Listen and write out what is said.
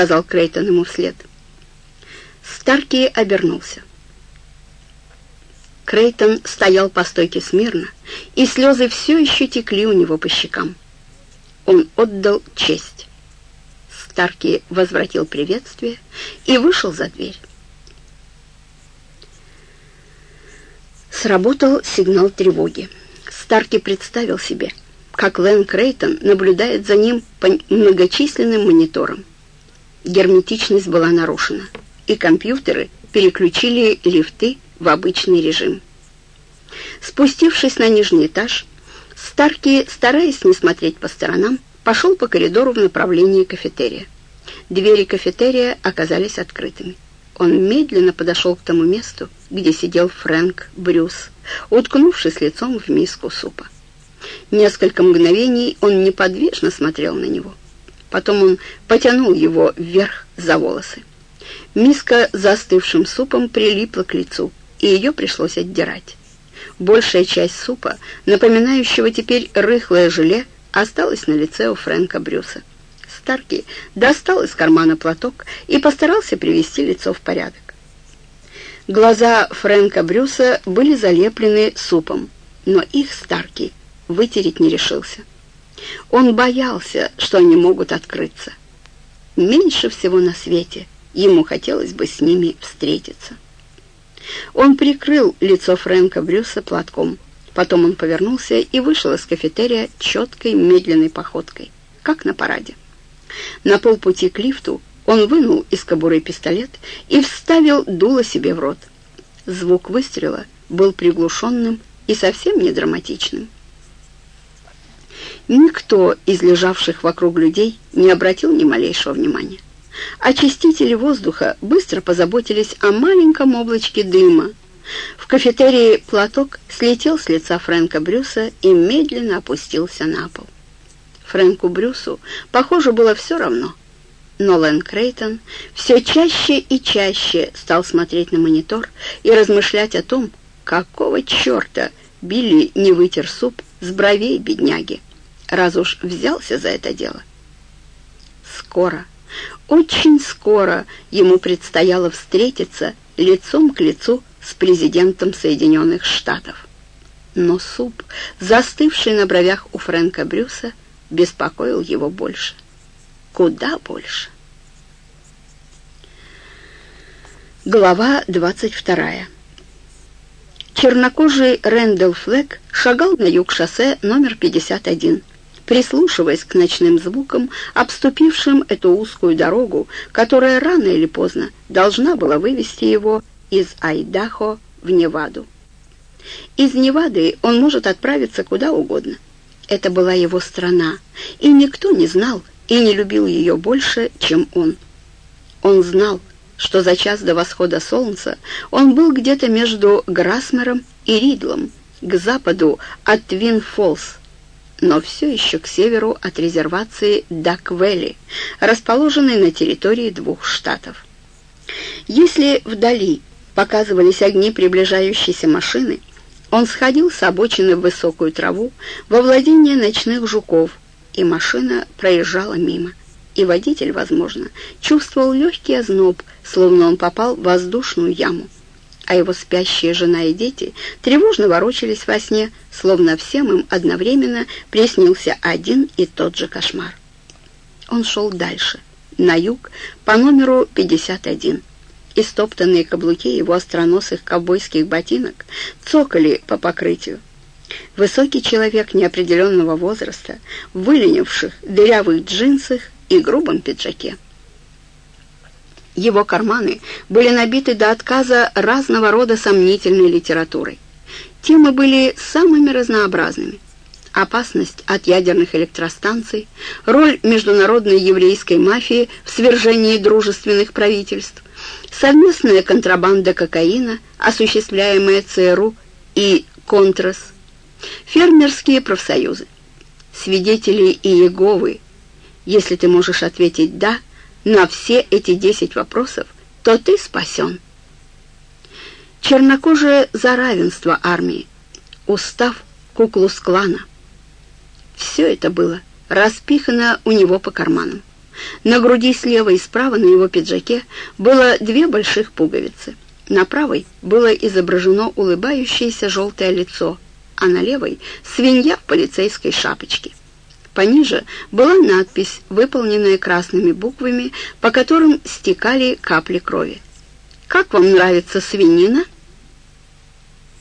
сказал Крейтон ему вслед. Старки обернулся. Крейтон стоял по стойке смирно, и слезы все еще текли у него по щекам. Он отдал честь. Старки возвратил приветствие и вышел за дверь. Сработал сигнал тревоги. Старки представил себе, как Лэн Крейтон наблюдает за ним по многочисленным мониторам. Герметичность была нарушена, и компьютеры переключили лифты в обычный режим. Спустившись на нижний этаж, Старки, стараясь не смотреть по сторонам, пошел по коридору в направлении кафетерия. Двери кафетерия оказались открытыми. Он медленно подошел к тому месту, где сидел Фрэнк Брюс, уткнувшись лицом в миску супа. Несколько мгновений он неподвижно смотрел на него. Потом он потянул его вверх за волосы. Миска застывшим супом прилипла к лицу, и ее пришлось отдирать. Большая часть супа, напоминающего теперь рыхлое желе, осталась на лице у Фрэнка Брюса. Старки достал из кармана платок и постарался привести лицо в порядок. Глаза Фрэнка Брюса были залеплены супом, но их Старки вытереть не решился. Он боялся, что они могут открыться. Меньше всего на свете ему хотелось бы с ними встретиться. Он прикрыл лицо Фрэнка Брюса платком. Потом он повернулся и вышел из кафетерия четкой медленной походкой, как на параде. На полпути к лифту он вынул из кобуры пистолет и вставил дуло себе в рот. Звук выстрела был приглушенным и совсем не драматичным. Никто из лежавших вокруг людей не обратил ни малейшего внимания. Очистители воздуха быстро позаботились о маленьком облачке дыма. В кафетерии платок слетел с лица Фрэнка Брюса и медленно опустился на пол. Фрэнку Брюсу, похоже, было все равно. Но Лэн Крейтон все чаще и чаще стал смотреть на монитор и размышлять о том, какого черта Билли не вытер суп с бровей бедняги раз уж взялся за это дело. Скоро, очень скоро ему предстояло встретиться лицом к лицу с президентом Соединенных Штатов. Но суп, застывший на бровях у Фрэнка Брюса, беспокоил его больше. Куда больше? Глава двадцать вторая. Чернокожий Рэндалл Флэк шагал на юг шоссе номер 51, прислушиваясь к ночным звукам, обступившим эту узкую дорогу, которая рано или поздно должна была вывести его из Айдахо в Неваду. Из Невады он может отправиться куда угодно. Это была его страна, и никто не знал и не любил ее больше, чем он. Он знал, что за час до восхода солнца он был где-то между Грасмером и Ридлом, к западу от Твин-Фоллс, но все еще к северу от резервации Даквелли, расположенной на территории двух штатов. Если вдали показывались огни приближающейся машины, он сходил с обочины в высокую траву во владение ночных жуков, и машина проезжала мимо. И водитель, возможно, чувствовал легкий озноб, словно он попал в воздушную яму а его спящая жена и дети тревожно ворочались во сне, словно всем им одновременно приснился один и тот же кошмар. Он шел дальше, на юг, по номеру 51. Истоптанные каблуки его остроносых ковбойских ботинок цокали по покрытию. Высокий человек неопределенного возраста, выленивших дырявых джинсах и грубом пиджаке. Его карманы были набиты до отказа разного рода сомнительной литературой. Темы были самыми разнообразными. Опасность от ядерных электростанций, роль международной еврейской мафии в свержении дружественных правительств, совместная контрабанда кокаина, осуществляемая ЦРУ и Контрас, фермерские профсоюзы, свидетели Иеговы. Если ты можешь ответить «да», на все эти десять вопросов, то ты спасен. Чернокожие за равенство армии, устав Куклус-клана. Все это было распихано у него по карманам. На груди слева и справа на его пиджаке было две больших пуговицы. На правой было изображено улыбающееся желтое лицо, а на левой — свинья в полицейской шапочке. Пониже была надпись, выполненная красными буквами, по которым стекали капли крови. «Как вам нравится свинина?»